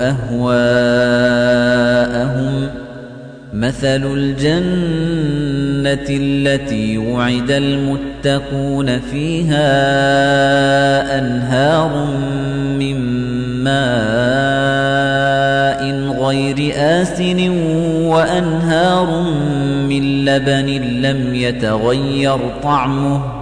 أهواءهم مثل الجنة التي وعد المتقون فيها أنهار من ماء غير آسن وأنهار من لبن لم يتغير طعمه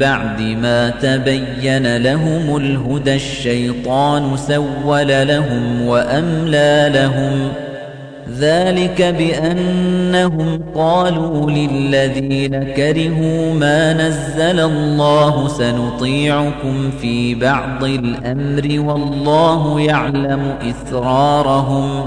بعد ما تبين لهم الهدى الشيطان سول لهم وأملى لهم ذلك بأنهم قالوا للذين كرهوا ما نزل الله سنطيعكم في بعض الأمر والله يعلم إسرارهم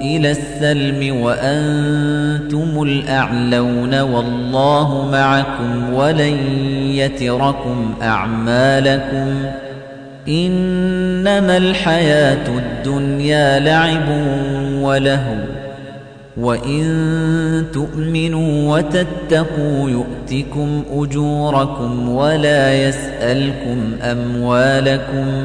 إلى السلم وأنتم الأعلون والله معكم ولن يتركم أعمالكم إنما الحياة الدنيا لعب ولهو وإن تؤمنوا وتتقوا يؤتكم أجوركم ولا يسألكم أموالكم